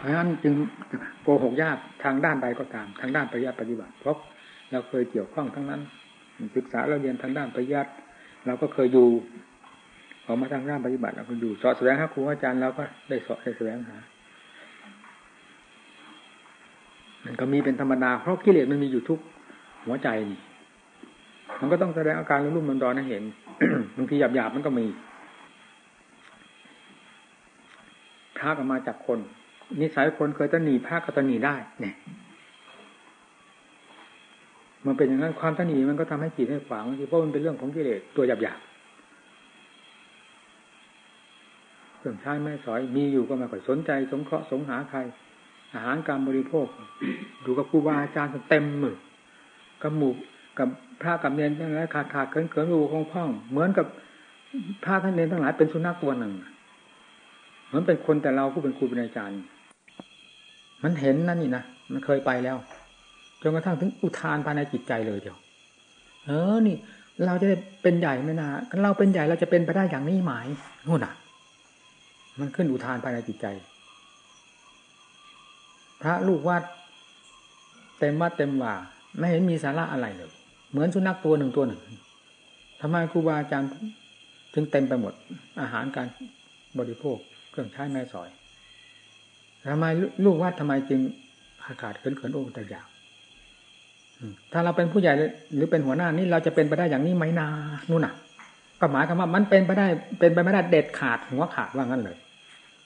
เพราะฉะนั้นจึงโกหกยากทางด้านใดก็ตาม ทางด้านปริยัติปฏิบัติเพราะเราเคยเกี่ยวข้องทั้งนั้น ศึกษาเราเรียนทางด้านปริยัติเราก็เคยอยู่ออกมาทางด้านปฏิบัติเราก็อยู่สอนแสดงหาครูอาจารย์เราก็ได้สอนได้แสดงหามันก็มีเป็นธรรมดาเพราะกิเลสมันมีอยู่ทุกหัวใจนี่ มันก็ต้องแสดงอาการรุ่มมันดอนให้เห็นบางทีหยาบๆมันก็มีพระก็มาจากคน นิสัยคนเคยตนีพระก็ตนีได้ เนี่ย มันเป็นอย่างนั้นความตนีมันก็ทำให้จิตให้ขวางบางทีเพราะมันเป็นเรื่องของกิเลสตัวหยาบๆเครื่องใช้ไม่สอยมีอยู่ก็ไม่ค่อยสนใจ สงเคราะห์สงหาใคร อาหารการบริโภคดูกับครูบาอาจารย์เต็มมือกับหมู่กับพระกับเนรทั้งหลายขาดขาดเขินเขินรูคงพ่อง เหมือนกับพระท่านเนรทั้งหลายเป็นสุนัขตัวหนึ่งเหมือนเป็นคนแต่เราผู้เป็นครูเป็นอาจารย์ มันเห็นนั่นนี่นะมันเคยไปแล้วจนกระทั่งถึงอุทานภายในจิตใจเลยเดียว เออนี่ เราจะได้เป็นใหญ่ไม่นาเราเป็นใหญ่เราจะเป็นไปได้อย่างนี้ไหมนู่นอะ มันขึ้นอุทานภายในจิตใจ พระลูกวัดเต็มวัดเต็มว่า ไม่เห็นมีสาระอะไรเลย เหมือนสุนัขตัวหนึ่งตัวหนึ่งทำไมครูบาอาจารย์ถึงเต็มไปหมด อาหารการบริโภคเครื่องใช้แม่สอย ทำไมลูกวัดทำไมจึงขาดขาดเขินเขินโอ้แต่อยากถ้าเราเป็นผู้ใหญ่หรือเป็นหัวหน้านี่เราจะเป็นไปได้อย่างนี้ไหมนานู่นน่ะ ก็หมายความว่ามันเป็นไปได้เป็นไปไม่ได้เด็ดขาดหัวขาดว่างั้นเลย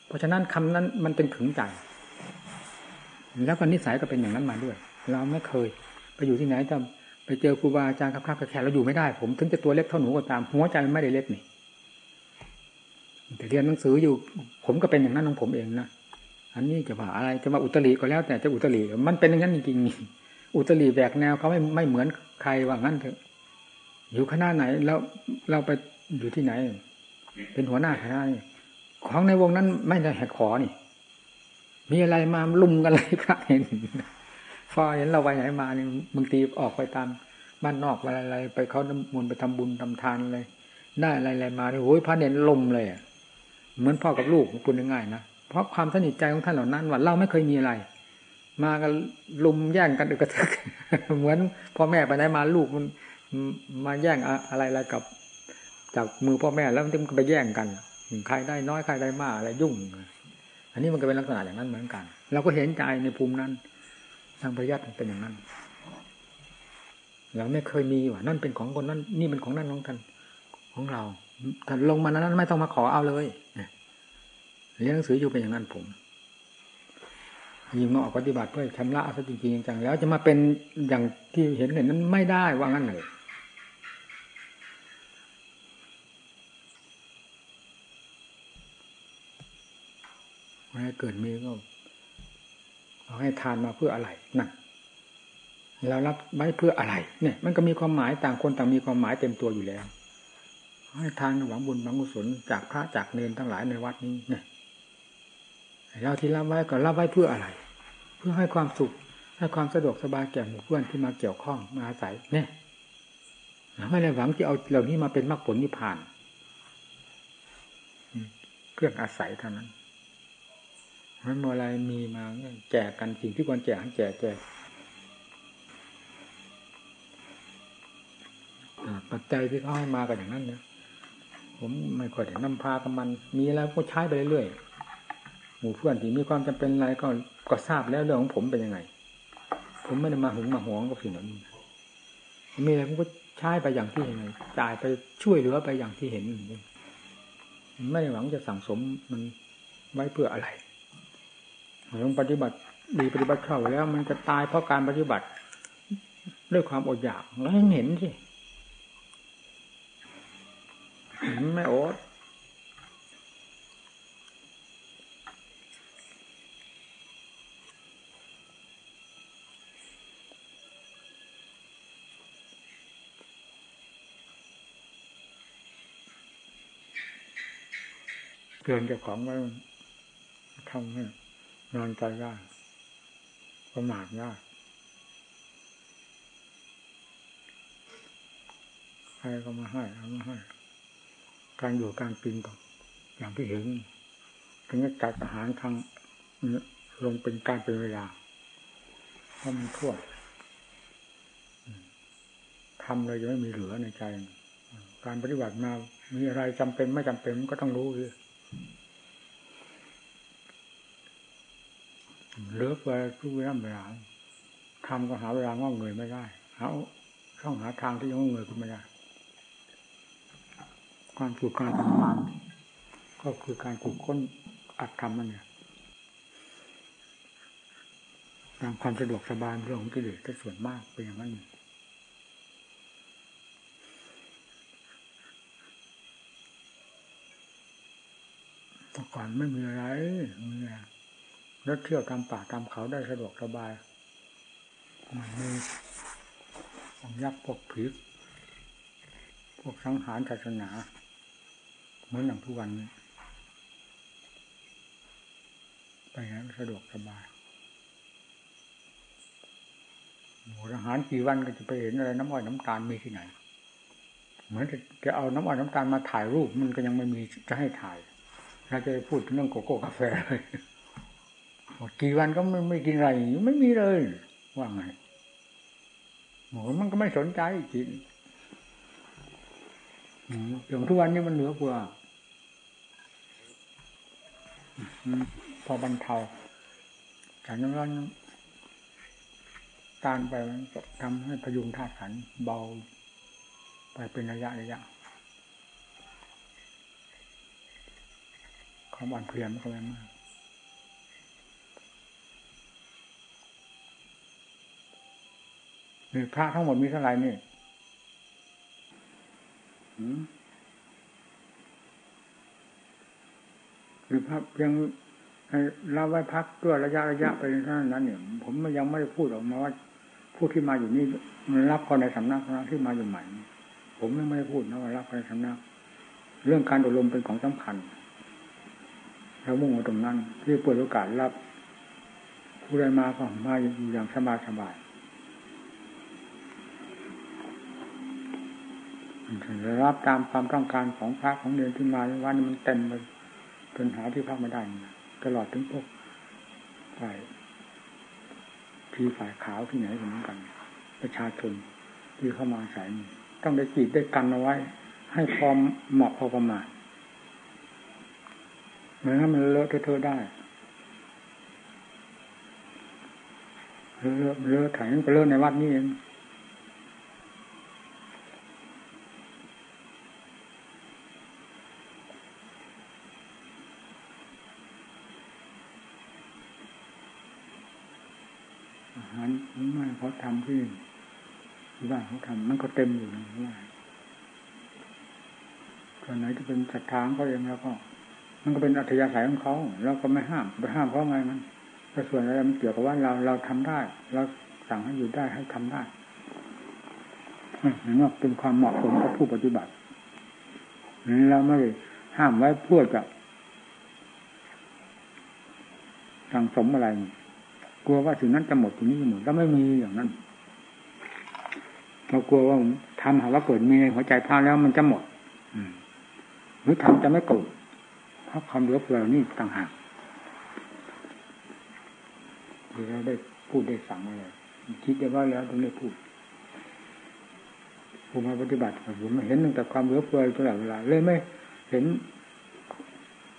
เพราะฉะนั้นคำนั้นมันจึงถึงใจ แล้วก็นิสัยก็เป็นอย่างนั้นมาด้วย เราไม่เคย ไปอยู่ที่ไหนจะไปเจอครูบาอาจารย์ครับครับแขกเราอยู่ไม่ได้ ผมถึงจะตัวเล็กเท่าหนูก็ตามหัวใจไม่ได้เล็กนี่แต่เรียนหนังสืออยู่ ผมก็เป็นอย่างนั้นของผมเองนะ อันนี้จะว่าอะไรจะมาอุตริก็แล้ว แต่จะอุตริมันเป็นอย่างนั้นจริงๆอุตริแบกแนวเขาไม่ไม่เหมือนใครว่างั้นเถอะ อยู่คณะไหนแล้วเราไปอยู่ที่ไหน เป็นหัวหน้าคณะนี่ของในวงนั้นไม่ได้แหกขอนี่ มีอะไรมาลุมกันเลยพระเห็นพอเห็นเราไปไหนมาเนี่ยบางทีออกไปตามบ้านนอกอะไรอะไรไปเขามนไปทำบุญทำทานเลยได้อะไรอะไรมาโอ้ยพระเน้นลมเลยเหมือนพ่อกับลูกพูดง่ายๆนะ เพราะความสนิทใจของท่านเหล่านั้นว่าเราไม่เคยมีอะไร มากันลุมแย่งกันอึกระทึกเหมือนพ่อแม่ไปไหนมาลูกมันมาแย่งอะไรอะไรกับ จากมือพ่อแม่แล้วมันก็ไปแย่งกันใครได้น้อยใครได้มากอะไรยุ่ง อันนี้มันก็เป็นลักษณะอย่างนั้นเหมือนกัน เราก็เห็นใจในภูมินั้นทางประยัติเป็นอย่างนั้นเราไม่เคยมีว่านั่นเป็นของคนนั้นนี่เป็นของนั่นของท่านของเราถ้าลงมานั้นไม่ต้องมาขอเอาเลย เรียนหนังสืออยู่เป็นอย่างนั้นผมยิงมาออกปฏิบัติเพื่อชำระซะจริงๆจังแล้วจะมาเป็นอย่างที่เห็นเห็นนั้นไม่ได้ว่างั้นเลยไม่ให้เกิดมีก็เอาให้ทานมาเพื่ออะไรนั่นเรารับไว้เพื่ออะไร เนี่ย มันก็มีความหมายต่างคนต่างมีความหมายเต็มตัวอยู่แล้ว ให้ทานหวังบุญหวังกุศลจากพระจากเนรทั้งหลายในวัดนี้เนี่ย เราที่รับไว้ก็รับไว้เพื่ออะไร เพื่อให้ความสุข ให้ความสะดวกสบายแก่หมู่เพื่อนที่มาเกี่ยวข้องมาอาศัยเนี่ยไม่ได้หวังที่เอาเหล่านี้มาเป็นมรรคผลนิพพานเครื่องอาศัยเท่านั้นมันเมื่อไรมีมาแจกกันสิ่งที่ควรแจกให้แจกแจกปัจจัยที่เขาให้มากันอย่างนั้นเนี่ยผมไม่ค่อยได้นำพากับมัน มีแล้วก็ใช้ไปเรื่อยๆ มู่เพื่อนที่มีความจำเป็นอะไรก็ก็ทราบแล้วเรื่องของผมเป็นยังไง ผมไม่ได้มาหึงมาหวงกับสิ่งหนั้มีอะไรผมก็ใช้ไปอย่างที่เห็นจ่ายไปช่วยเหลือไปอย่างที่เห็นไม่ได้หวังจะสั่งสมมันไว้เพื่ออะไรลงปฏิบัติดีปฏิบัติเข้าแล้ว มันจะตายเพราะการปฏิบัติ ด้วยความอดอยากแล้วเห็นสิไม่อด เกินเจ้าของไว้ทำเนี่ยนอนใจยากประมาทยากใครก็มาให้เอามาให้ การอยู่การกินต่ออย่างที่เห็นถึงจะจัดอาหารทางลงเป็นการเป็นเวลาเพราะมันทั่วทำเลยจะไม่มีเหลือในใจ การปฏิบัติมามีอะไรจำเป็นไม่จำเป็นก็ต้องรู้คือ เลือกไปทุกเวลาเวลาทำก็หาเวลางอกเงยไม่ได้หาช่องหาทางที่จะงอกเงยขึ้นไม่ได้การฝึกการทำงานก็คือการฝึกค้นอัดทำมันเนี่ยตามความสะดวกสบายเรื่องของกิเลสก็ส่วนมากเป็นอย่างนั้น แต่ก่อนไม่มีอะไรมีรถเที่ยวตามป่าตามเขาได้สะดวกสบายมันมีพวกยักษ์พวกผีพวกสังหารศาสนา เหมือนอย่างทุกวันนี้ไปไหนสะดวกสบายหมูอาหารกี่วันก็จะไปเห็นอะไรน้ำอ้อยน้ำตาลมีที่ไหน เหมือนจะเอาน้ำอ้อยน้ำตาลมาถ่ายรูปมันก็ยังไม่มีจะให้ถ่าย เราจะพูดเรื่องโกโก้กาแฟเลยกี่วันก็ไม่ไม่กินอะไรไม่มีเลย ว่าไงหมูมันก็ไม่สนใจกินอย่างทุกวันนี้มันเหลือกว่าพอบรรเทาจากนั้นก็ตานไปมันทำให้พยุงธาตุขันเบา ไปเป็นระยะระยะ ความอ่อนเพลียมันก็ไม่มากนี่พระทั้งหมดมีเท่าไหร่นี่หรือพระยังเราไว้พักตัวระยะระยะไปเท่านั้นเนี่ย ผมยังไม่ได้พูดออกมาว่าผู้ที่มาอยู่นี่รับคนในสำนักนะที่มาอยู่ใหม่ ผมไม่ได้พูดนะว่ารับคนในสำนัก เรื่องการอบรมเป็นของสำคัญ เรามุ่งตรงนั้น ที่เปิดโอกาสรับ ผู้ใดมาก็มาอยู่อย่างสบายสบายรับตามความต้องการของพระของเนรที่มาวันมันเต็มไปจนหาที่พักไม่ได้ตลอดถึงพวกฝ่ายที่ฝ่ายขาวที่ไหนเหมือนกัน ประชาชนที่เข้ามาอาศัยต้องได้จีดได้กันเอาไว้ ให้พร้อมเหมาะพอประมาณ เมือนถ้ามันเลอะเทอะได้เลอะเลอะถ่ายมันก็เลอะในวัดนี่เองอาหารไม่เขาทำที่บ้านเขาทำมันก็เต็มอยู่นะว่าตอนไหนจะเป็นศรัทธาเขาเองแล้วก็ มันก็เป็นอัธยาศัยของเขาเราก็ไม่ห้ามไปห้ามเขาไงมันแต่ส่วนอะไรมันเกี่ยวกับว่าเราเราทำได้ เราสั่งให้อยู่ได้ให้ทำได้นั่นก็เป็นความเหมาะสมกับผู้ปฏิบัติเราไม่ห้ามไว้เพื่อจะสั่งสมอะไร กลัวว่าสิ่งนั้นจะหมดสิ่งนี้จะหมดแล้วไม่มีอย่างนั้นเรากลัวว่าทำหาว่าเกิดมีในหัวใจพลาดแล้วมันจะหมดอืมหรือทำจะไม่เกิด ราะความเหลือเฟือนี่ต่างหากเราได้พูดได้สั่งอะไรคิดจะว่าแล้วต้องได้พูดผมมาปฏิบัติผมเห็นตั้งแต่ความเหลือเฟือตลอดเวลาเลยไม่เห็น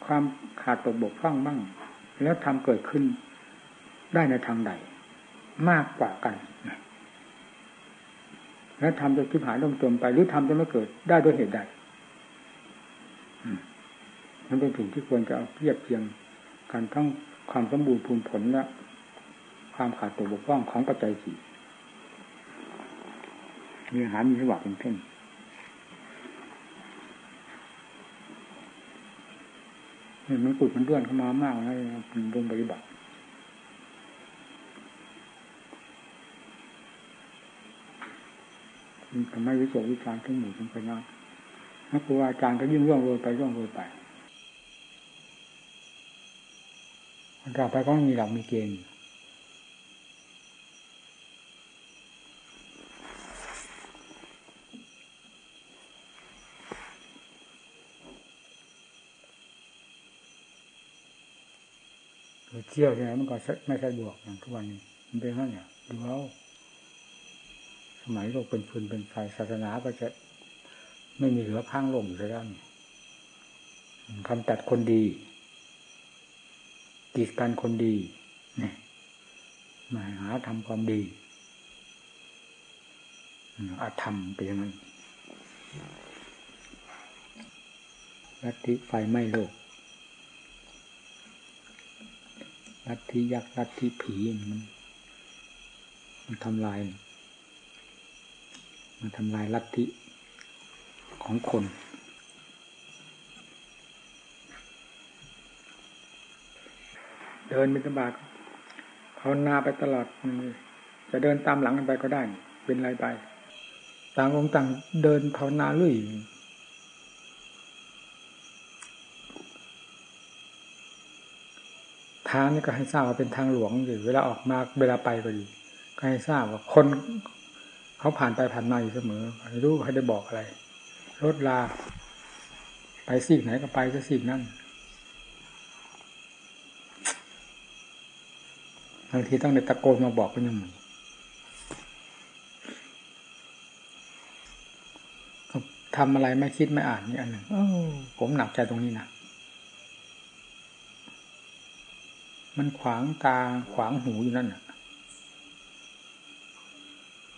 ความขาดตกบกพร่องบ้าง แล้วทำเกิดขึ้นได้ในทางใด มากกว่ากันแล้วทำจะคิดหายลงจมไปหรือทำจะไม่เกิดได้ด้วยเหตุใด นเป็นสิ่งที่ควรจะเอาเทียบเทียงการทั้งความสมบูรณ์ภูมิผลและความขาดตัวบกพร่องของปัจจัยสี่มีอหามีสวัสดิ์เป็นเช่นมันกุดมันเลื่อนเข้ามามากเลยเป็นวงปฏิบัติทำไมวิจารวิจารทั้งหมดทั้งไปนะนักครูอาจารย์ก็ยิ่งร่วงโรยไปร่วงโรยไป ต่อไปก็มีหลักมีเกณฑ์เที่ยวที่ไหนมันก็ไม่สะดวกอย่างทุกวันนี้มันเป็นงั้นเนี่ยดูเอาสมัยโลกเป็นฟืนเป็นไฟศาสนาก็จะไม่มีเหลือพังลมอยู่แล้วคำตัดคนดี กีดกันคนดีนี่มาหาทำความดีอาธรรมไปอย่างนั้นลัทธิไฟไหม้โลกลัทธิยักษ์ลัทธิผีมันมันทำลาย มันทำลายลัทธิของคน ดินบิณฑบาตภาวนาไปตลอดจะเดินตามหลังกันไปก็ได้ เป็นไรไปต่างองค์ต่างเดินภาวนาลุยทางนี้ก็ให้ทราบว่าเป็นทางหลวงอยู่เวลาออกมาเวลาไปก็ดีก็ให้ทราบว่าคนเขาผ่านไปผ่านมาอยู่เสมอไม่รู้ใครได้บอกอะไร รถลา ไปซีกไหนก็ไปก็ซีกนั่นางทีต้องในตะโกนมาบอกก็ยังมีทำอะไรไม่คิดไม่อ่านนี่อันหนึ่งผมหนักใจตรงนี้นะมันขวางตาขวางหูอยู่นั่นน่ะ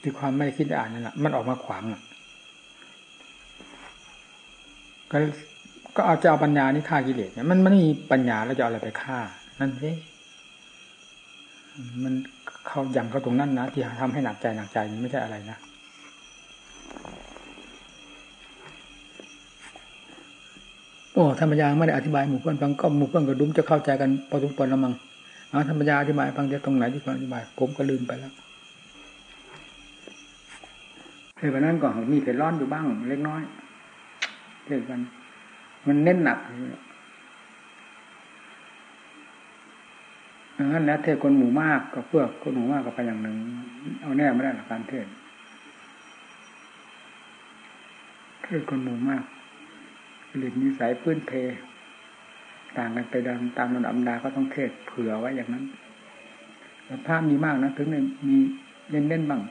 ที่ความไม่คิดอ่านนั่นแหละมันออกมาขวางอะ ก็ก็เอาจะเอาปัญญานี่ฆ่ากิเลสเนี่ยมันมันไม่มีปัญญาแล้วจะเอาอะไรไปฆ่า นั่นสิ มันเขาอย่างเขาตรงนั้นนะที่ทำให้หนักใจหนักใจนี่ไม่ใช่อะไรนะโอ้ธรรมยาไม่ได้อธิบายหมู่เพื่อนฟังก็หมู่เพื่อนก็ดุ้มจะเข้าใจกันพอสมควรแล้วมั้งเอาธรรมยาอธิบายฟังจะตรงไหนที่ควรอธิบาย ผมก็ลืมไปแล้วเรื่องนั้นก่อนมีเผ็ดร้อนอยู่บ้าง เล็กน้อยเรื่องมันมันเน้นหนัก งนั้นแล้วเทศคนหมู่มากก็เพื่อคนหมู่มากก็ไปอย่างหนึ่ง เอาแน่ไม่ได้หลักการเทศเทศคนหมู่มากหรือนิสัยพื้นเพ ต่างกันไปดังตามลำดับดาก็ต้องเทศเผื่อไว้อย่างนั้นแต่ภาพมีมากนะถึงมีเล่นเล่นบ้าง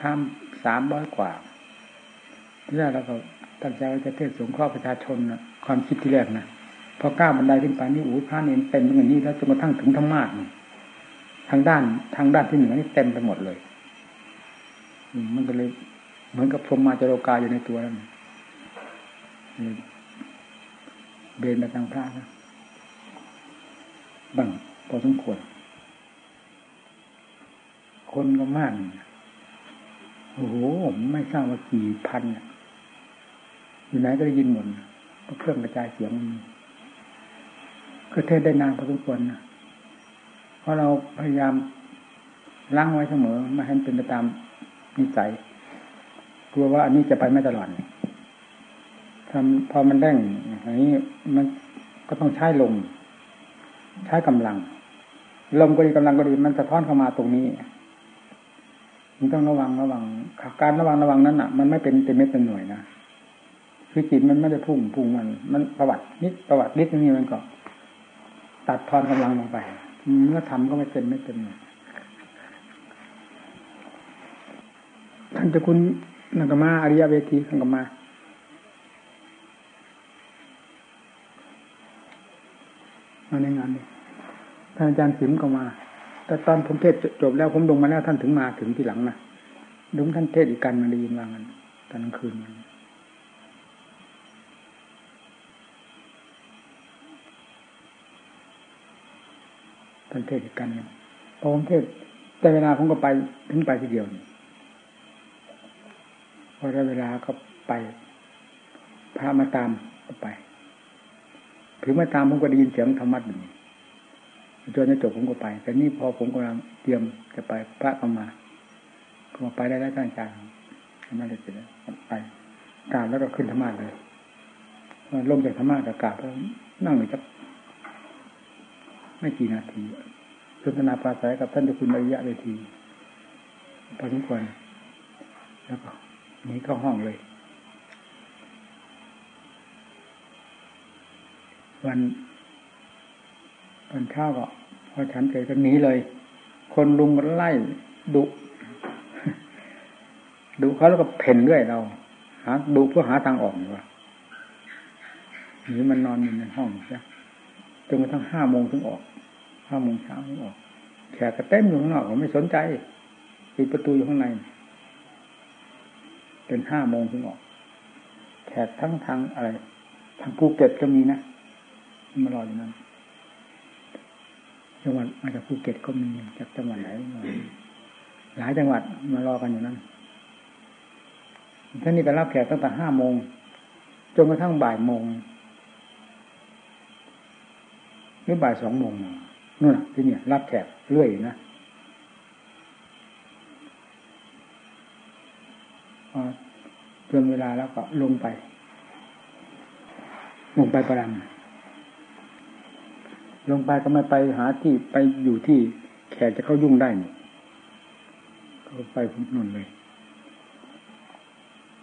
ทำสามร้อยกว่าที่แรกเราก็ตั้งใจว่าจะเทศสงเคราะห์ประชาชนนะความคิดที่แรกนะ พอก้าวบันไดขึ้นไปนี่อู้พระเนนเต็มอย่างนี้แล้วจนกระทั่งถึงธรรมาสทางด้านทางด้านที่เหนือนี่เต็มไปหมดเลยมันก็เลย เหมือนกับพรหมมาจโรกาอยู่ในตัวนั่นเบนมาทางพระนะบังพอสมควรคนก็มากโอ้โหไม่ทราบว่ากี่พันอยู่ไหนก็ได้ยินหมดก็เครื่องกระจายเสียงมี ก็เทศได้นานพอสมควรนะเพราะเราพยายามล้างไว้เสมอไม่ให้เป็นไปตามนิสัยกลัวว่าอันนี้จะไปไม่ตลอดทำพอมันแร่งอันนี้มันก็ต้องใช้ลมใช้กำลัง ลมก็ดีกำลังก็ดีมันสะท้อนเข้ามาตรงนี้มันต้องระวังระวังการระวังระวังนั้นอะ มันไม่เป็นเต็มเม็ดเต็มหน่วยนะคือจิตมันไม่ได้พุ่งพุ่งมัน มันประวัตินิดประวัตินิดนี้มันก็ ตัดทอนกำลังลงไป เมื่อทำก็ไม่เต็มไม่เต็มหน่วยท่านจะคุณนักมาอริยเวทีขังกมามาในงานนี้ท่านอาจารย์สิมก็มา แต่ตอนผมเทศจบแล้วผมลงมาแล้วท่านถึงมาถึงทีหลังนะดุมท่านเทศอีกกันมาได้ยินว่างันตอนกลางคืน ท่านเทศอีกกันพอผมเทศแต่เวลาผมก็ไปถึงไปทีเดียวพอได้เวลาก็ไปพระมาตามก็ไปถึงมาตามผมก็ได้ยินเสียงธรรมะอยู่จนจะจบผมก็ไป แต่นี่พอผมกำลังเตรียมจะไปพระก็มาก็มาไปได้แล้วท่านอาจารย์ทำมาได้เสร็จแล้วไปกราบแล้วก็ขึ้นธรรมะเลยลงจากธรรมะกับกราบแล้วนั่งอยู่จัก ไม่กี่นาทีสนทนาปราศัยกับท่านเจ้าคุณอริยะเวทีพอสมควรแล้วก็นี้เข้าห้องเลย วันอนเช้าก็พอฉันเสร็จก็หนีเลย คนลุงก็ไล่ดุดุเขาแล้วก็เพ่นเรื่อยเรา หา ดูเพื่อหาทางออกว่าหนีมันนอนอยู่ในห้องใช่จนกระทั่งห้าโมงถึงออก ห้าโมงเช้าถึงออกแขกก็เต็มอยู่ข้างนอกผมไม่สนใจปิดประตูอยู่ข้างในเป็นห้าโมงถึงออก แขกทั้งทางอะไร ทางภูเก็ตก็มีนะมารออยู่นั้นจังหวัดมาจากภูเก็ตก็มีจากจังหวัดไหนหลายจังหวัดมารอกันอยู่นั้นท่านนี้ไปรับแขกตั้งแต่ห้าโมงจนกระทั่งบ่ายโมงหรือบ่ายสองโมง นู่นที่นี่รับแขกเรื่อยนะจนเวลาแล้วก็ลงไป ลงไปประดัลงไปก็ไม่ไปหาที่ไปอยู่ที่แขกจะเข้ายุ่งได้นี่ก็ไปนู่นเลย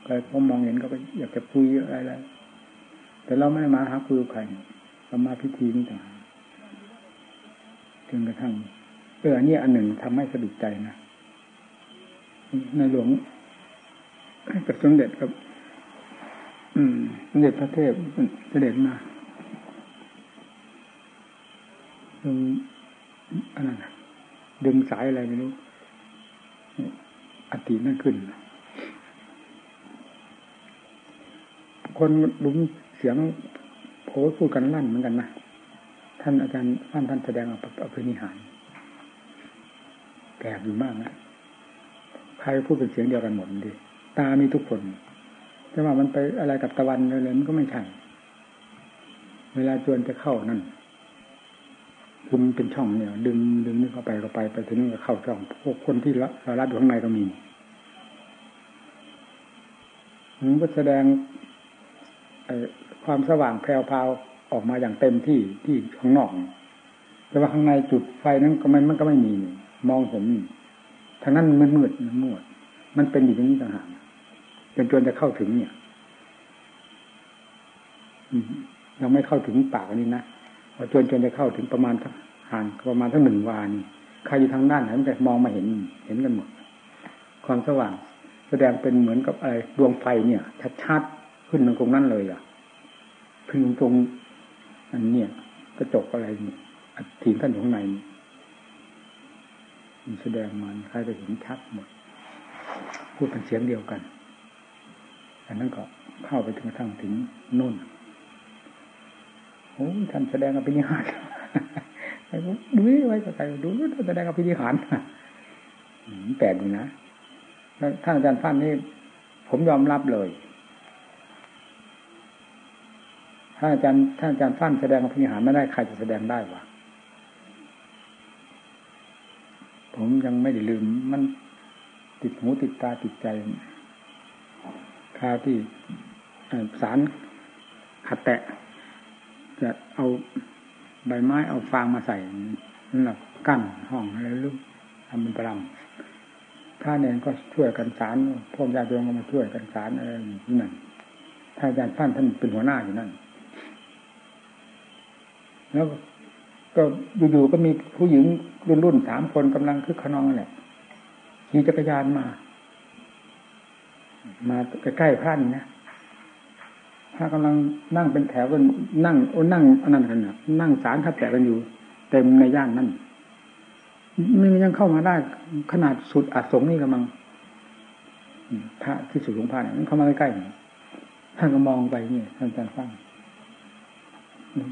ใครพอมองเห็นก็ไปอยากจะคุยอะไรๆแต่เราไม่ได้มาหาคุยกับใครเรามาพิธีนี่ต่าง จนกระทั่งเอออันนี้อันหนึ่งทำให้สะดุดใจนะในหลวงกับสมเด็จกับ อืมสมเด็จพระเทพเสด็จมาดึงอันนั้นดึงสายอะไรไม่รู้อตินั่นขึ้น คนลุ้มเสียงโผล่พูดกันลั่นเหมือนกันนะ ท่านอาจารย์ท่านท่านแสดงอภินิหารแปลกอยู่มากนะใครพูดเป็นเสียงเดียวกันหมดดีตามีทุกคนจะว่ามันไปอะไรกับตะวันเลยมันก็ไม่ใช่เวลาจวนจะเข้านั่นคือมันเป็นช่องเนี่ย ดึงดึงนี่เข้าไปเข้าไปไปถึงก็เข้าช่องพวกคนที่เรารับอยู่ข้างในก็มีมันก็แสดงความสว่างแพรวพาว ออกมาอย่างเต็มที่ที่ข้างนอก แต่ว่าข้างในจุดไฟนั้นก็มันมันก็ไม่มี มองเห็นทางนั้นมันมืดมันมืดมันเป็นอยู่ตรงนี้ต่างหากจนจนจะเข้าถึงเนี่ยยังไม่เข้าถึงปากนี้นะพอจนจนจะเข้าถึงประมาณห่างประมาณทั้งหนึ่งวานี่ใครอยู่ทางด้านไหนมันจะมองมาเห็นเห็นกันหมด ความสว่าง แสดงเป็นเหมือนกับอะไรดวงไฟเนี่ยชัดๆขึ้นตรงนั้นเลยอะขึ้นตรง อันเนี้ยกระจกอะไรนี่ถีนท่านอยู่ข้างในมันแสดงมันใครจะเห็นชัดหมด พูดเป็นเสียงเดียวกันอันนั้นก็เข้าไปถึงกระทั่งถึงนู่นโอ้ท่านแสดงอภินิหารดูไว้กับใครดูท่นแสดงอภินิหารแปลกดีนะท่านอาจารย์ฟันนี่ผมยอมรับเลย ถ้าอาจารย์ท่านอาจารย์ฟันแสดงอภินิหารไม่ได้ใครจะแสดงได้วะผมยังไม่ได้ลืม มันติดหูติดตาติดใจคาที่สารขัดแตะ จะเอาใบไม้เอาฟางมาใส่นั่นแหละกั้นห้องอะไรลูกทำเป็นประลำถ้าเนนก็ช่วยกันสารพวกญาติโยมก็มาช่วยกันสารอะไรนั่นถ้าอาจารย์ท่านท่านเป็นหัวหน้าอยู่นั่น แล้วก็อยู่ๆก็มีผู้หญิงรุ่นรุ่นสามคนกำลังคึกขนองแหละขี่จักรยานมา มาใกล้ๆพระนี่นะถ้ากำลังนั่งเป็นแถวกันนั่งโอ้นั่งอันนั้นกันนะนั่งสารทับแตะกันอยู่ เต็มในย่านนั่นมันยังเข้ามาได้ขนาดสุดอัศงนี่กำลังพระที่สุดหลวงพ่อเนี่ยมันเข้ามาใกล้ๆท่านก็มองไปนี่ท่านอาจารย์ฟัง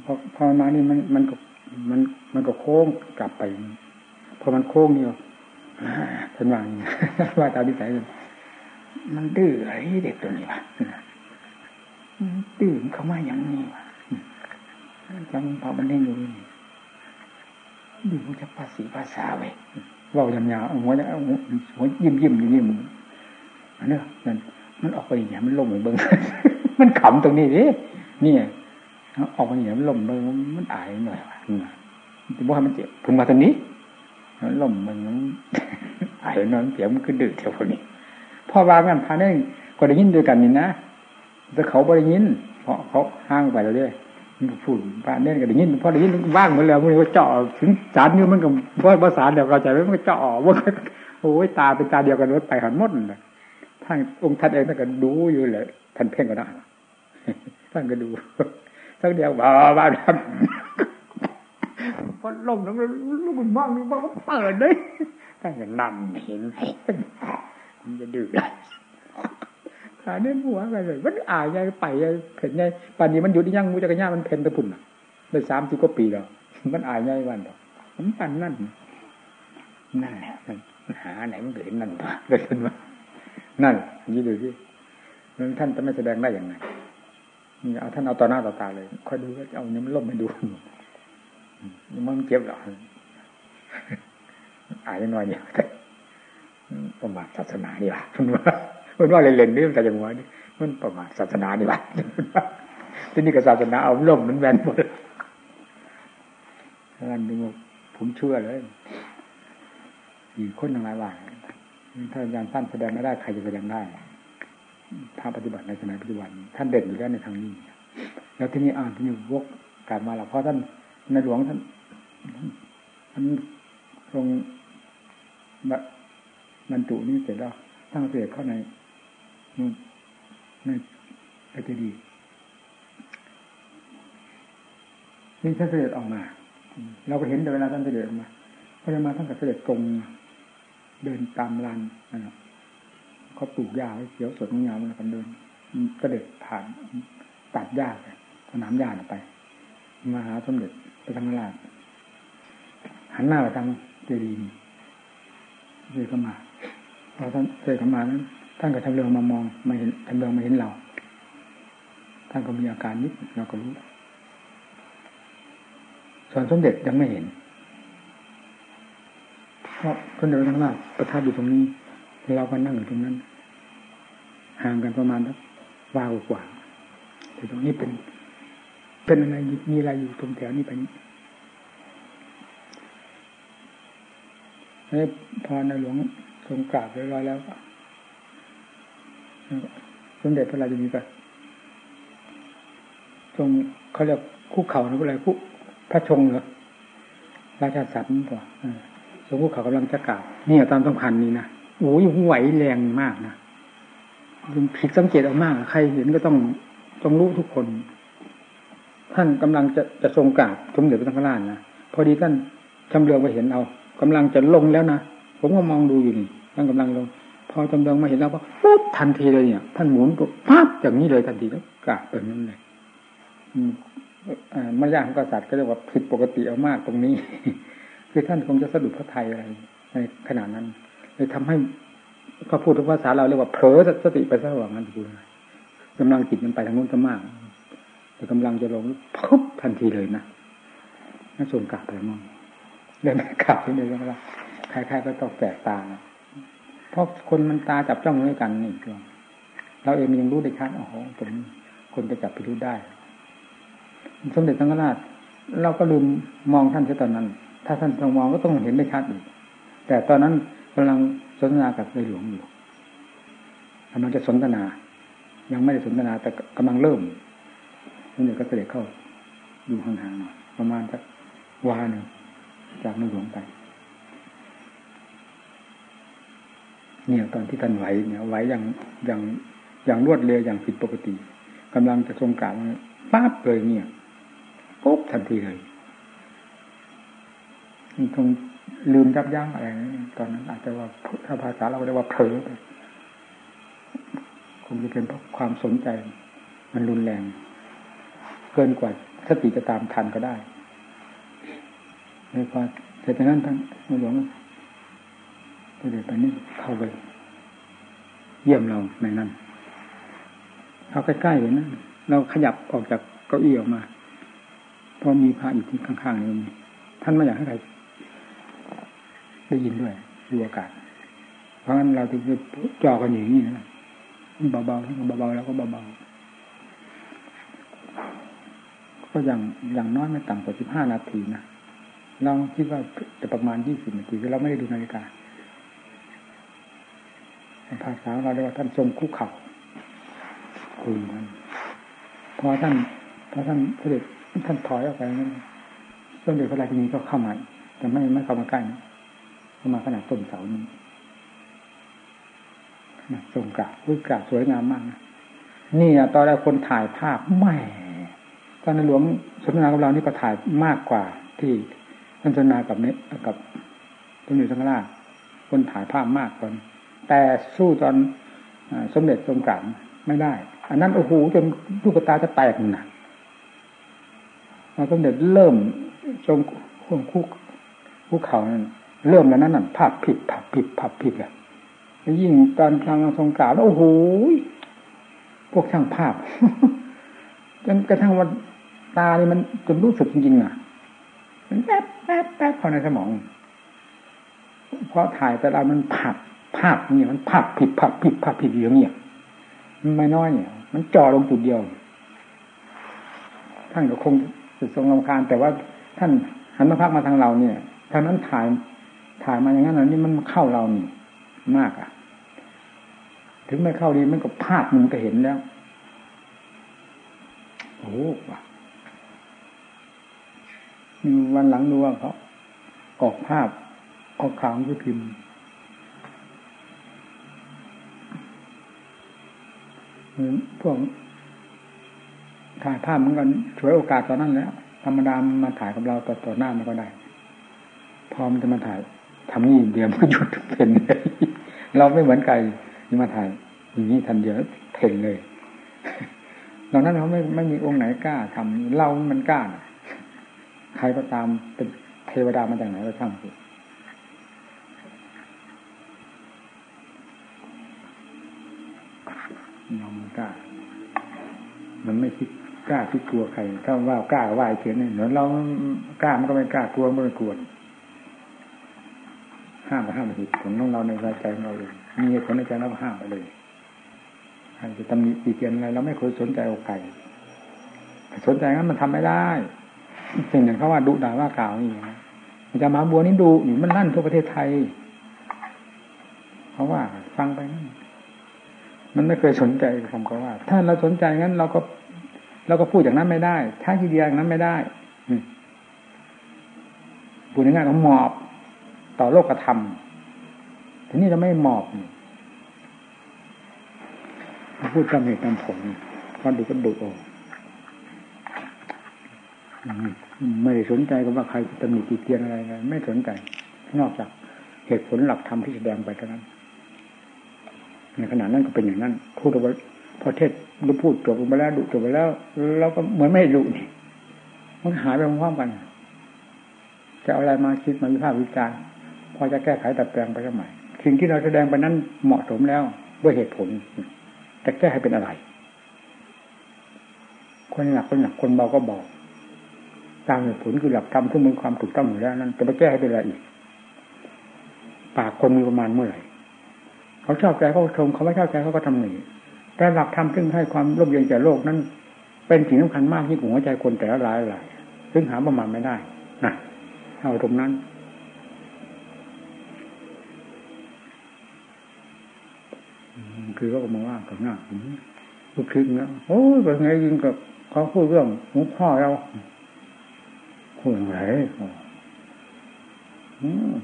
พอพอมานี่มันมันก็มันมันก็โค้งกลับไป พอมันโค้งนี่ท่านว่างว่าตามที่ใส่มันดื้อไอ้เด็กตัวนี้วะตื่นเข้ามาอย่างนี้วะจังพอมันเล่นอยู่นี่ดูจะภาษีภาษาไว้ว่าอย่างยาวหัวจะหัวยิ้มยิ้มอยู่นี่มึงอันนี้มันมันออกไปอย่างนี้มันลมเหมือนเบิ้งมันขำตรงนี้ดินี่ ออกมาอย่างนี้มันลมเบิ้งมันอายหน่อยว่ะจะบอกให้มันเจ็บพึงมาตรงนี้มันลมมันมันอายนอนเสียมันคือดื้อเท่าคนนี้พ่อวางกันพาเนี่ยก็ได้ยินด้วยกันนี่นะแต่เขาบริยิน เพราะเขาห้างไปแล้วเรื่อยพูดพระเน้นก็ได้ยินพอได้ยินว่างหมดแล้วมันก็เจาะถึงสารนี่มันก็เพราะภาษาเดียวเข้าใจไหมมันก็เจาะว่าโอ้ยตาเป็นตาเดียวกันรถไปหันมดเลยท่านองค์ท่านเองท่านก็ดูอยู่เลยท่านเพ่งก็ได้ท่านก็ดู สักเดียวบ้าบ้าพอลมแล้วลูกมันมองมันก็เปิดเลยท่านก็นำเห็นมันจะดื้อขาเนี่ยหัวไปเลย มันอายยังไปเพ่นยังป่านนี้มันอยู่ที่ยังมูจักรยามันเพ่นตะพุ่นอะได้สามสิบกว่าปีแล้ว มันอายยังวันต่อผมปั่นนั่นนั่นแหละหาไหนมันเห็นนั่นมาเลยขึ้นมานั่นยี่ดูที่ท่านจะไม่แสดงได้อย่างไร นี่เอาท่านเอาต่อหน้าต่อตาเลยคอยดูก็เอาเนี้ยมันล่มไปดูมันเก็บหรออายหน่อยเนี่ยประมาทศาสนาดีว่าคุณว่าคุณว่าเล่นๆนี่มันแต่ยังหัวนี่มันประมาทศาสนาดีว่าที่นี่ก็ศาสนาเอาล่มมันแบนหมดท่านดูผมเชื่อเลยอีกคนทั้งหลายว่าถ้าอาจารย์ท่านแสดงไม่ได้ใครจะแสดงได้ พระปฏิบัติในสมัยปัจจุบันท่านเด่นอยู่แล้วในทางนี้ แล้วที่นี้อ่านที่นี่วกการมาแล้วเพราะท่านในหลวงท่านท่านทรงบรรจุนี่เสร็จแล้วตั้งเสด็จเข้าในในพระเจดีย์นี่ท่านเสด็จออกมา เราก็เห็นแต่เวลาท่านเสด็จออกมาพระมาท่านก็เสด็จตรงเดินตามลานนะครับ เขาปลูกหญ้าไว้เขียวสดงามแล้วกันเดินก็เด็ดผ่านตัดหญ้าไปสนามหญ้าไปมาหาสมเด็จไปทางราชหันหน้าไปทางเจดีย์เจดินเข้ามาพอท่านเจดินเข้ามานั้นท่านก็ทำเรืองมามองมาเห็นทำเรืองมาเห็นเรา ท่านก็มีอาการนิดเราก็รู้ส่วนสมเด็จยังไม่เห็นเพราะคนเดินข้างหน้าประทับอยู่ตรงนี้ เราก็นั่งอยู่ตรงนั้น ห่างกันประมาณสักวาวกว่า แต่ตรงนี้เป็น เป็นอะไรมีอะไรอยู่ตรงแถวนี้ไปนี้พอในหลวงทรงกราบเรียบร้อยแล้วสมเด็จพระราชินีก็ทรงเขาเรียกคู่เข่าหรืออะไรคู่พระชงเหรอราชาศัพท์นี่กว่าสมมติเขากำลังจะกล่าวเนี่ตามสำคัญนี้นะโอ้ยไหวแรงมากนะ ผิดสังเกตเอามาก ใครเห็นก็ต้องต้องรู้ทุกคน ท่านกำลังจะจะทรงกราบสมเด็จพระสังฆราชนะพอดีท่านจำเรืองไปเห็นเอากำลังจะลงแล้วนะผมก็มองดูอยู่นี่ท่านกำลังลง พอจำเรืองมาเห็นแล้วก็ปุ๊บทันทีเลยเนี่ย ท่านหมุนปุ๊บปั๊บอย่างนี้เลยทันทีแล้วกราบแบบนั้นเลยมารยาของกษัตริย์ก็เรียกว่าผิดปกติเอามากตรงนี้ คือท่านคงจะสะดุดพระไทยอะไรในขณะนั้นเลยทำให้ พอพูดภาษาเราเรียกว่าเผลอสติไปซะว่างั้นถูกไหมกำลังจิตมันไปทางนู้นจะมาก แต่กำลังจะลงปุ๊บทันทีเลยนะน่าชมกลับไปมั่งเรื่องกลับที่นี่ก็ว่าใครๆก็ต้องแปลกตาเพราะคนมันตาจับจ้องด้วยกันนี่ตัวเราเองยังรู้ได้ชัดอ๋อตรงนี้คนจะจับไปรู้ได้ สมเด็จสังฆราช เราก็ลืมมองท่านแค่ตอนนั้น ถ้าท่านต้องมองก็ต้องเห็นได้ชัดอีกแต่ตอนนั้นกำลัง สนทนากับในหลวงอยู่กำลังจะสนทนา ยังไม่ได้สนทนา แต่กำลังเริ่มสมเด็จก็เสด็จเข้าอยู่ห่างๆหน่อยประมาณสักวาหนึ่งจากในหลวงไป เนี่ยตอนที่ท่านไหวเนี่ยไหวอย่างอย่างอย่างรวดเร็วอย่างผิดปกติกำลังจะทรงกล่าวปั๊บเลยเนี่ยปุ๊บทันทีเลยคง ลืมยับยั้งอะไรตอนนั้น อาจจะว่าถ้าภาษาเราเรียกว่าเผลอไปคงจะเป็นเพราะความสนใจ มันรุนแรง เกินกว่าสติจะตามทันก็ได้ในพอเสร็จจากนั้นทั้งในหลวงก็เดี๋ยวไปนี่เข้าไปเยี่ยมเราในนั้นเอาใกล้ๆเลยนะเราขยับออกจากเก้าอี้ออกมาเพราะมีพระอยู่ที่ข้างๆนี่ท่านไม่อยากให้ใคร ได้ยินด้วยดูอากาศ เพราะงั้นเราถึงจะจอกันอย่างนี้นะเบาๆเบาๆแล้วก็เบาๆก็อย่างอย่างน้อยไม่ต่ำกว่าสิบห้านาทีนะเราคิดว่าจะประมาณยี่สิบนาทีเราไม่ได้ดูนาฬิกาภาษาเราเรียกว่าท่านทรงคุกเข่าคุยกันพอท่านพอท่านเสด็จท่านถอยออกไปนั้นต้นเด็กพระราชินีก็เข้ามาแต่ไม่ไม่เข้ามาใกล้ เข้ามาขนาดต้นเสานี้ทรงกราบอุ้ยกราบสวยงามมากนะนี่อะตอนแรกคนถ่ายภาพแม่ตอนในหลวงสนทนากับเรานี่ก็ถ่ายมากกว่า ที่ท่านสนทนากับเนี้กับต้นอยู่สังฆราชคนถ่ายภาพมากกว่าแต่สู้ตอนสมเด็จทรงกราบไม่ได้ อันนั้นโอ้โหจนลูกตาจะแตกหนักสมเด็จเริ่มทรงควงคุกคุกเขานั่น เริ่มแล้วนั้นน่ะภาพผิดภาพผิดภาพผิดอะยิ่งตอนทางทรงกล่าวแล้วโอ้โหพวกช่างภาพจนกระทั่งว่าตานี่มันจนรู้สึกจริงๆอะมันแป๊บแป๊บแป๊บเข้าในสมองเพราะถ่ายแต่ละมันภาพภาพนี่มันภาพผิดภาพผิดภาพผิดอย่างเงี้ยมันไม่น้อยเนี่ย มันจ่อลงจุดเดียว ท่านก็คงจะทรงลำคาญแต่ว่าท่านหันมาพักมาทางเราเนี่ยทางนั้นถ่าย ถ่ายมาอย่างนั้นอันนี้มันเข้าเรานี่มากอะ ถึงไม่เข้าดีมันก็ภาพมันก็เห็นแล้วโอ้โหวันหลังดูว่าเขาออกภาพออกข่าวที่พิมพ์พวกถ่ายภาพเหมือนกันช่วยโอกาสตอนนั้นแล้วธรรมดามาถ่ายกับเราต่อต่อหน้ามันก็ได้ พร้อมจะมาถ่าย ทำนี่เดียวมันหยุดเพ่นเลย เราไม่เหมือนไก่ที่มาถ่ายอย่างนี้ทันเดียวเพ่นเลยดังนั้นเขาไม่ไม่มีองค์ไหนกล้าทำเรามันกล้าใครก็ตามเป็นเทวดามาจากไหนก็ช่างสิเรามันกล้า มันไม่คิดกล้าคิดกลัวใครถ้าว่ากล้าว่าเฉยเนี่ยเหมือนเรากล้ามันก็ไม่กล้ากลัวมันไม่กลัว ห้ามไปห้ามไปผิดผลของเราในใจของเราเองมีเหตุผลในใจเราห้ามไปเลยใครจะตำหนิตีเตียนอะไรเราไม่เคยสนใจโอกไก่สนใจงั้นมันทำไม่ได้สิ่งอย่งเขาว่าดุด่าว่ากล่าวนี่นะมันจะมาบัวนี้ดูนี่มันลั่นทั่วประเทศไทยเขาะว่าฟังไปนั่นมันไม่เคยสนใจคำเขาว่า ถ้าเราสนใจงั้นเราก็เราก็พูดอย่างนั้นไม่ได้ท้าทีเดียวอย่างนั้นไม่ได้พูดง่ายๆเราหมอบ ต่อโลกธรรมทีนี้เราไม่หมอบพูดตามเหตุตามผลก็ดูก็ดูออกไม่สนใจกับว่าใครตำหนิตีเตียนอะไรเลยไม่สนใจ นอกจากเหตุผลหลักธรรมที่แสดงไปเท่านั้น ในขณะนั้นก็เป็นอย่างนั้นพูดว่าพอเทศเราพูดจบไปแล้วดุจบไปแล้วเราก็เหมือนไม่ดุนี่มันหายไปพร้อมกัน จะเอาอะไรมาคิดมาวิพากษ์วิจารณ์ พอจะแก้ไขตัดแปลงไปก็ใหม่สิ่งที่เราแสดงไปนั้นเหมาะสมแล้วด้วยเหตุผลจะแก้ให้เป็นอะไร คนหนักคนหนักคนเบาก็เบาตามเหตุผลคือหลักธรรมที่มันความถูกต้องอยู่แล้วนั้นจะไปแก้ให้เป็นอะไรอีกปากคนมีประมาณเมื่อไหร่เขาชอบใจเขาชมเขาไม่ชอบใจเขาก็ทำหนีแต่หลักธรรมซึ่งให้ความร่มเย็นแก่โลกนั้น เป็นสิ่งสำคัญมากที่หัวใจคนแต่ละรายหลายซึ่งหาประมาณไม่ได้นะเอาตรงนั้น คือเขาก็มาว่ากับหน้าผมลูกคิดเนี้ยโอ้ยเป็นไงยิงกับเขาพูดเรื่องหลวงพ่อเราพูดอะไร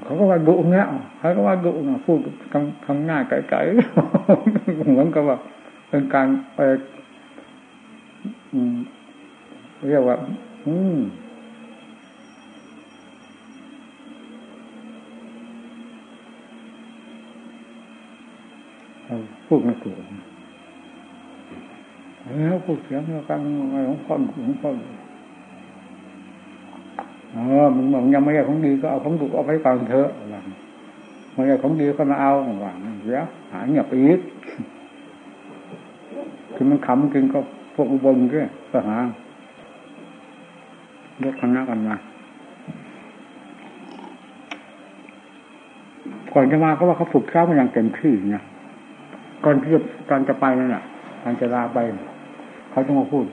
เขาก็ว่าดุเงี้ยเขาก็ว่าดุนะพูดคำคำง่ายไกลๆเหมือนกับว่าเป็นการไปเรียกว่า อืม พูดไม่ถูกแล้วพูดเสียงแล้วกันหลวงพ่อหลวงพ่อเออมึงบอกยังไม่ได้ของดีก็เอาของถูกเอาไปก่อนเถอะหลังไม่ได้ของดีก็มาเอาหวังเดี๋ยหายเงียบอีกคือมันขำกินก็พวกอุบลก็ก็หายกคณะกันมาก่อนจะมาก็ว่าเขาฝึกซ้อมมาอย่างเต็มที่นะ ก่อนที่จะการจะไปนั่นแหละการจะลาไป เขาต้องมาพูด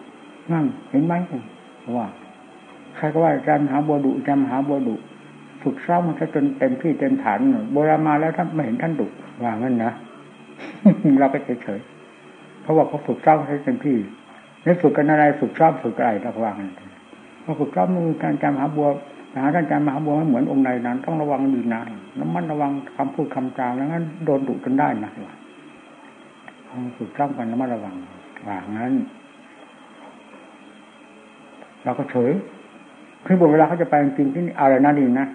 นั่งเห็นไหมว่าใครก็ว่าการหาบัวดุจำหาบัวดุฝึกซ้อมมันจนเต็มที่เต็มฐานโบราณมาแล้วท่านไม่เห็นท่านดุว่างั้นนะเราก็เฉยๆเพราะว่าเขาฝึกซ้อมให้เต็มที่นี่ฝึกกันอะไรฝึกซ้อมฝึกอะไรราว่างันพอฝึกรอบมือการจำหาบัวหาท่านจารย์มหาบัวไม่เหมือนองค์ใดนั้น ต้องระวังดีนะน้ำมันระวังคำพูดคำจาแล้วงั้นโดนดุจนได้นะ ฝึกรอบกันน้ำมันระวังว่างั้น เราก็เฉยคือบอกเวลาเขาจะไปจริงที่อะไรนั่นดีนะ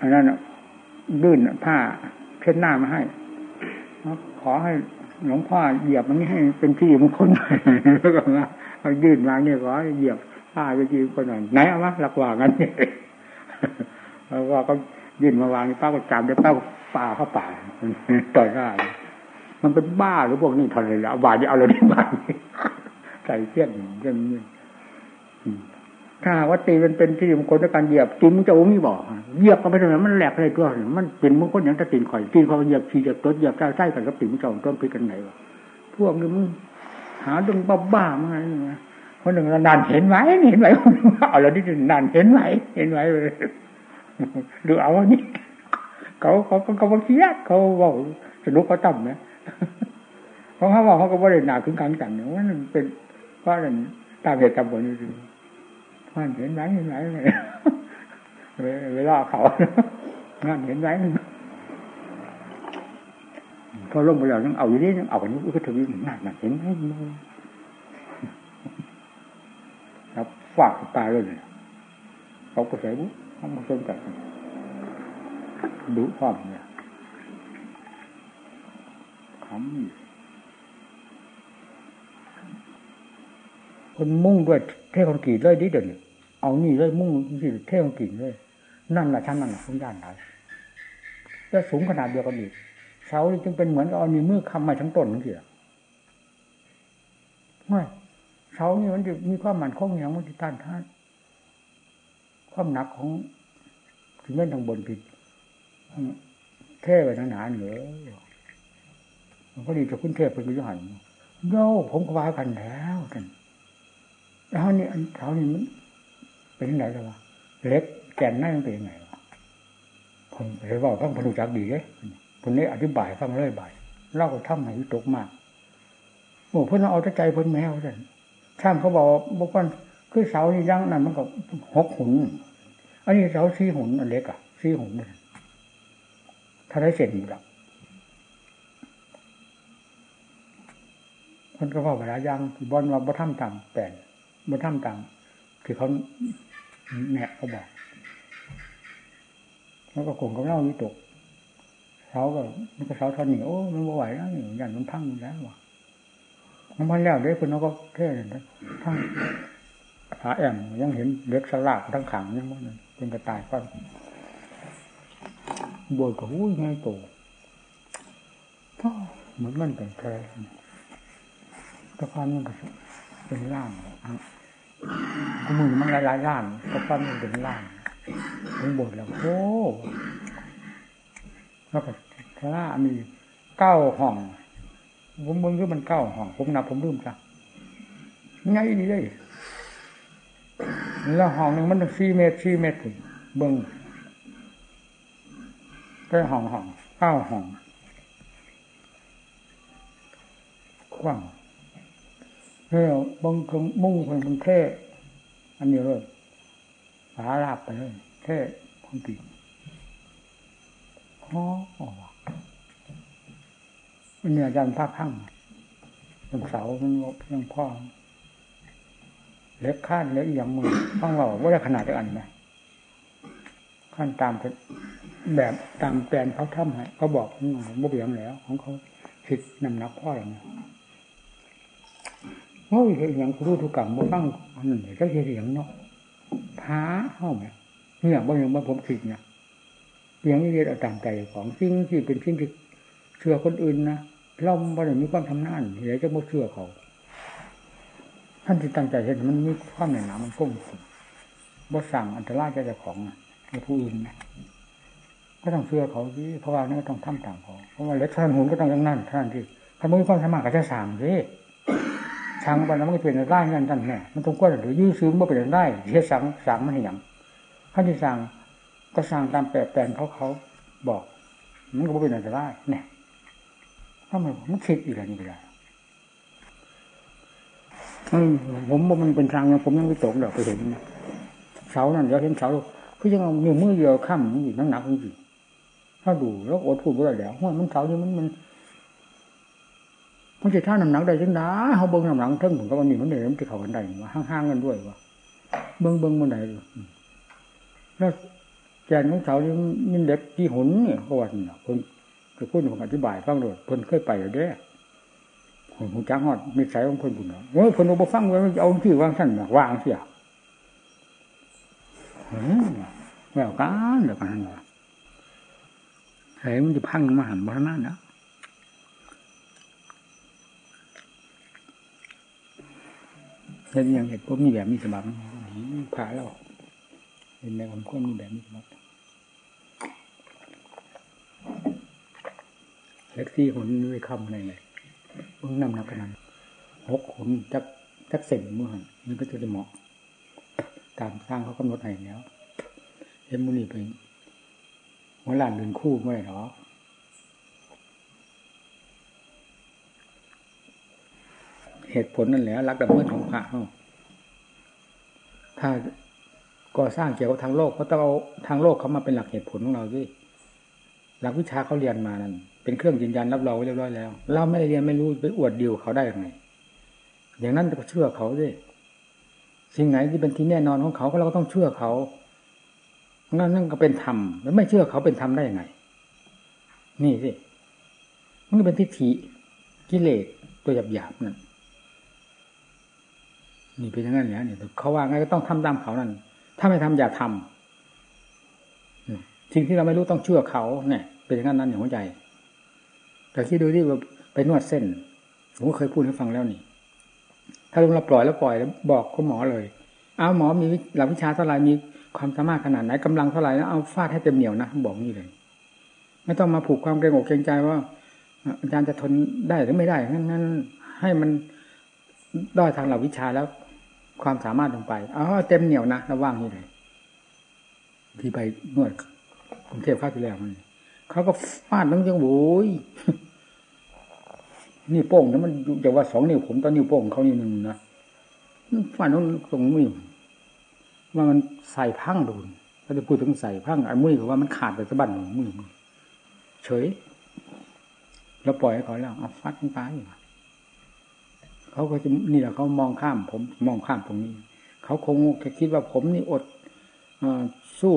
อันนั้นดื้นผ้าเช็ดหน้ามาให้ขอให้หลวงพ่อเหยียบมันนี้ให้เป็นที่มงคลแล้วก็มาเอายื่นมาเนี่ยขอให้เหยียบผ้าเป็นที่มงคลหน่อยไหนเอาวะหลักว่างั้นแล้วก็ก็ยื่นมาวางป้าก็จำได้ป้าป่าเข้าป่าต่อยหน้า มันเป็นบ้าหรือพวกนี้ทนเลยแล้วบาดจะเอาอะไรบ้านใส่เสี้ยนเรื่องนี้ถ้าว่าตีมันเป็นที่มงคลในการเหยียบตีมันจะโอ้มีบอกเหยียบก็ไม่ได้มันแหลกอะไรตัวมันเป็นมงคลอย่างตะตีนข่อยตีนเขาเหยียบขี่เหยียบตัวเหยียบใต้ใต้กันกับตีมันจะต้นพิกันไหนวะพวกนี้มึงหาดึงบ้าบ้ามาไงคนหนึ่งนานเห็นไหมเห็นไหมเอาแล้วนี่นานเห็นไหมเห็นไหมเลยดูเอาอันนี้เขาเขาเขาเขาเคียดเขาบอกสนุกเขาต่ำนะ เพราะเขาบอกเขาก็บริหนาขึ้นกลางจันทร์มันเป็นเพราะอะไรตามเหตุตามผลนี่คือมันเห็นไหมเห็นไหมเวลาเขางานเห็นไหมพอลงไปแล้วต้องเอาอยู่นี่ต้องเอาอันนี้ก็ถึงนั่นเห็นไหมครับฝากตายเลยเขาก็ใส่บุ้งเขาไม่สนใจดูความเนี่ย ขำคนมุ่งด้วยเทคอนกรีตเลยดิเดี๋ยวนี้เอานี่เลยมุ่งสิเทคอนกรีตเลย นั่นแหละชั้นนั่นแหละทุกย่านไหนแล้วสูงขนาดเดียวกันอีกเสาจึงเป็นเหมือนกับเอานิ้วมือคำมาทั้งต้นนั่นสิไม่เสานี่มันจะมีความหมันคงอย่างมันที่ต้านทานความหนักของถึงเล่ทางบนผิดเทพไปหนาเหนือ ก็ดีจะขึ้นเทพเป็นยุหันโย่ผมก็ว่ากันแล้วกันแล้วนี่อันเท้านี่มันเป็นยังไงกันวะเล็กแก่นนั่นเป็นยังไงวะผมเลยบอกต้องพนุจักดีเลยคนนี้อธิบายฟังเลยบ่ายเล่าก็ท่ำให้ตกมากโอ้เพื่อนเอาใจเพื่อนแมวกันช่างเขาบอกบอกว่าคือเสานี่ยังนั่นมันก็หกหุนอันนี้เสาสี่หุนอันเล็กอะสี่หุนถ้าได้เสร็จหมดแล้ว คนก็ว่าเวลายังบอลว่าบ่ทำตามแปลนบ่ทำตามคือเขาแหนเขาบอกแล้วก็คงเขาเล่าวิตกเสาก็มันก็เสาทอนหนีโอ้มันบ่ไหวแล้วนี่ยันมันพังแล้วว่ะมันพันแล้วได้คนเขาก็เท่เลยนะทั้งขาแอมยังเห็นเล็กสลากทั้งขังยังมันเป็นกระต่ายก็บวชก็หุ้ยง่ายโตเหมือนมันเป็นแพร ตะพานมันก็เป็นล่างกูมือมันหลายๆล่างตะพานมันเป็นล่างเป็นบทแล้วโอ้แล้วก็พระมีเก้าห้อง ผมเบิ่งคือมันเก้าห้อง ผมนับผมลืมจ้ะง่ายดีเลยแล้วห้องหนึ่งมันสี่เมตรสี่เมตรถึงเบิ้งก็ห้องห้องเก้าห้องกว้าง เฮ้ยบางคนมุ่งคนคนเท่อันนี้เลยสาลาบไปเลยเท่คนปีอ๋อมันนี่ยอาจารย์ภาคข้างบนเสามันยังพ่อเล็กขั้นเล็กอย่างมือฟังเราว่าจะขนาดจะอันไหมขั้นตามแบบตามแปลนเขาทำให้เขาบอกบ่เบียงแล้ว ของเขาผิดนำหนักพ่ออย่างนี้ เฮ้ยเห็นอย่างรู้ทุกกรรมบ่ตั้งอันนั้นก็เสียงเนาะพาเข้าไหมเนี่ยบางอย่างบางผมผิดเนี่ยเสียงนี่เรียกเอาตามใจของสิ่งที่เป็นสิ่งที่เชื่อคนอื่นนะเราบ่ได้มีความทำนั่นเดี๋ยวจะบ่เชื่อเขา ท่านที่ตั้งใจเห็นมันมีความหนามันก้มบ่สั่งอันตรายจะของให้ผู้อื่นนะก็ต้องเชื่อเขาที่เพราะว่านี่ก็ต้องทำตามเขาเพราะว่าเล็กท่านหุ่นก็ต้องอย่างนั้นท่านที่ถ้าไม่มีความสามารถก็จะสั่งสิ สั่งไปแล้วมันก็เป็นได้เงินท่านแน่มันต้องกว้างหรือยื้อซื้อมันเป็นได้เที่สั่งสั่งมันอย่างขั้นที่สั่งก็สั่งตามแปลแปลนเขาเขาบอก มันก็เป็นอะไรได้เนี่ยทำไมมันคิดอีกอะไรนี่ก็ได้ผมว่ามันเป็นทางยังผมยังไม่ตกเดี๋ยวไปเห็นนะเสานั่นเดี๋ยวเห็นเสาคือยังเอานิ้วมือเดียวข้ามมันอยู่หนักๆจริงถ้าดูแล้วอดพูดบ่ได้แล้วว่ามันเสานี่มันมัน มันจะท่าน้ำหนักได้จังนะเขาเบิ้งน้ำหนักเท่งผมก็วันนี้มันเดินมันจะเข้ากันได้ว่าห้างๆกันด้วยว่าเบิ้งเบิ้งมันไหนแล้วแกนของเสานี่มันเด็กที่หุนเนี่ยเขาว่าเนี่ยคนคือพูดผมอธิบายฟังโดดคนเคยไปอยู่ด้ผมจ้างฮอดมีสายของคนบุญเนาะโอ้ยคนเอาไปฟังไว้เอาที่วางสั้นวางเสียแล้วกันเดี๋ยวกันเฮ้ยมันจะพังมาหันมาหน้าเนาะ เห็นยังเห็นพวกมีแบบมีสบับผาแล้วเห็นในคนพวกมีแบบมีสบับเล็กซี่คนด้วยคำอะไรเลยเพิ่งนำนักันนั้นหกคนจักจักเสร็จเมื่อหันมันก็จะได้เหมาะ ตามสร้างเขากำหนดให้แล้วเอ็มมุนีเป็นหัวหลานเดินคู่เมื่อไหร่หรอ เหตุผลนั่นแหละรักดำเนินของพระเขาถ้าก่อสร้างเกี่ยวกับทางโลกเขาต้องเอาทางโลกเขามาเป็นหลักเหตุผลของเราด้วยหลักวิชาเขาเรียนมานั้นเป็นเครื่องยืนยันรับรองไว้เรียบร้อยแล้ว เราไม่ได้เรียนไม่รู้ไปอวดดิวเขาได้ยังไง อย่างนั้นก็เชื่อเขาด้วยสิ่งไหนที่เป็นที่แน่นอนของเขาก็เราก็ต้องเชื่อเขานั่นนั่นก็เป็นธรรมแล้วไม่เชื่อเขาเป็นธรรมได้ยังไง นี่สิมันก็เป็นทิฏฐิกิเลสตัวหยาบๆนั่น นี่เป็นอย่างนั้นแล้วเนี่ยเขาว่าไงก็ต้องทำตามเขานั่นถ้าไม่ทำอย่าทำสิ่งที่เราไม่รู้ต้องเชื่อเขาเนี่ยเป็นอย่างนั้นนั่นอย่างหัวใจ แต่ที่ดูที่แบบไปนวดเส้นผมก็เคยพูดให้ฟังแล้วนี่ ถ้าลงเราปล่อยแล้วปล่อยแล้วบอกคุณหมอเลย เอาหมอมีหลักวิชาเท่าไหร่มีความสามารถขนาดไหนกำลังเท่าไหร่แล้วเอาฟาดให้เต็มเหนียวนะบอกนี่เลย ไม่ต้องมาผูกความเกรงอกเกรงใจว่าอาจารย์จะทนได้หรือไม่ได้งั้นงั้นให้มันด้อยทางหลักวิชาแล้ว ความสามารถลงไปเอเต็มเหนียวนะระว่างนี่เลยที่ไปนวดกรุงเทพข้าวที่แล้วมันเขาก็ฟาดน้องจังโว้ยนี่โป้งนะมันจะว่าสองนิ้วผมตอนนิ้วโป้งเขานี่หนึ่งนะฟันนั้นตรงมือว่ามันใส่พังโดนเขาจะพูดถึงใส่พังไอ้มือเขาว่ามันขาดไปสะบั้นมือมือเฉย แล้วปล่อยให้เขาแล้วเอาฟัดมันไป เขาก็จะนี่แหละเขามองข้ามผมมองข้ามตรงนี้ เขาคงคิดว่าผมนี่อดอสู้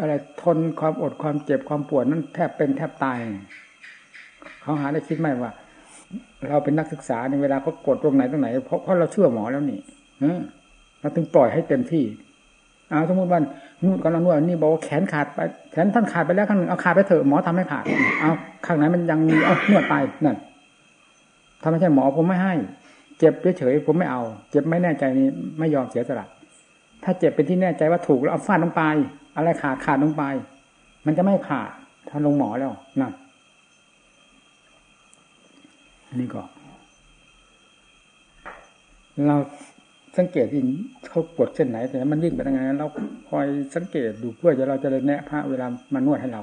อะไรทนความอดความเจ็บความปวดนั้นแทบเป็นแทบตาย เขาหาได้คิดไหมว่า เราเป็นนักศึกษาในเวลาเขากดตรงไหนตรงไหนเพราะเพราะเราเชื่อหมอแล้วนี่เราถึงปล่อยให้เต็มที่เอาสมมติว่านวดกำลังนวดนี่บอกว่าแขนขาดไปแขนท่านขาดไปแล้วข้างหนึ่งเอาขาดไปเถอะหมอทำให้ขาดเอาข้างไหนมันยังมีเอานวดไปนั่นถ้าไม่ใช่หมอผมไม่ให้ เจ็บเฉยๆผมไม่เอา เจ็บไม่แน่ใจนี่ไม่ยอมเสียสละถ้าเจ็บเป็นที่แน่ใจว่าถูกแล้วเอาฟาดลงไป อะไรขาดขาดลงไป มันจะไม่ขาดถ้าลงหมอแล้วนั่นนี่ก็ เราสังเกตที่เขาปวดเส้นไหน แต่มันวิ่งไปยังไงเราคอยสังเกตดูเพื่อจะเราจะเลยแนะพระเวลามานวดให้เรา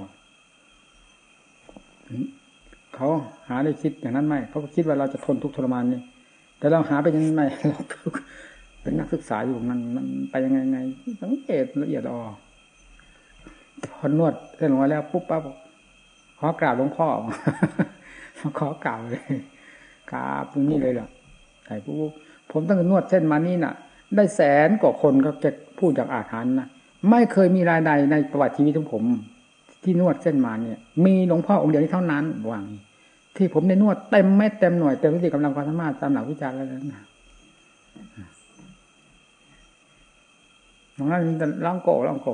เขาหาได้คิดอย่างนั้นไหมเขาก็คิดว่าเราจะทนทุกข์ทรมานนี่ แต่เราหาไปยังไงเราเป็นนักศึกษาอยู่มันมันไปยังไงไงสังเกตละเอียดอ่อพอนวดเสร็จลงมาแล้วปุ๊บปั๊บขอกราบหลวงพ่อขอกราบเลยกราบตรงนี้เลยเหรอใส่ปุ๊บผมตั้งแต่นวดเส้นมานี่น่ะ ได้แสนกว่าคนก็จะพูดจากอาหารพ์นะไม่เคยมีรายใดในประวัติชีวิตของผม ที่นวดเส้นมาเนี่ย มีหลวงพ่อองค์เดียวนี้เท่านั้นวาง ที่ผมได้นวดเต็มไม่เต็มหน่วยเต็มที่กำลังความสามารถตามหลักวิจารณ์แล้วนะตรงนั้นมันจะล่างโกล่างโก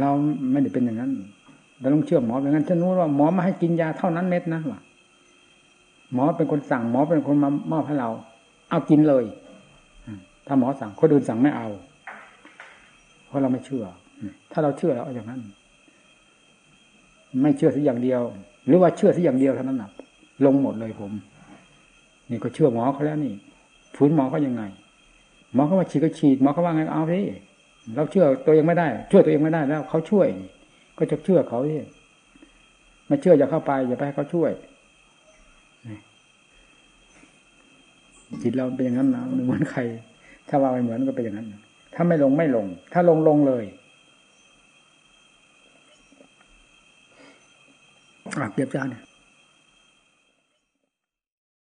เราไม่ได้เป็นอย่างนั้นเราต้องเชื่อหมออย่างนั้นฉันรู้ว่าหมอมาให้กินยาเท่านั้นเม็ดนะว่ะหมอเป็นคนสั่งหมอเป็นคนมามอบให้เรา เอากินเลยถ้าหมอสั่งคนอื่นสั่งไม่เอา เพราะเราไม่เชื่อ ถ้าเราเชื่อเราเอาอย่างนั้น ไม่เชื่อสักอย่างเดียว หรือว่าเชื่อสักอย่างเดียวเท่านั้นนะลงหมดเลยผม นี่ก็เชื่อหมอเขาแล้วนี่ฟื้นหมอเขายังไง หมอเขาว่าฉีดก็ฉีดหมอเขาว่าไงเอาสิเราเชื่อตัวเองไม่ได้เชื่อตัวเองไม่ได้แล้วเขาช่วย ก็จะเชื่อเขาที่ไม่เชื่ออย่าเข้าไปอย่าไปให้เขาช่วยจิตเราเป็นอย่างนั้นนะเหมือนใคร ถ้าว่าไปเหมือนก็เป็นอย่างนั้น ถ้าไม่ลงไม่ลง ถ้าลงลงเลย เปรียบเจ้าเนี่ย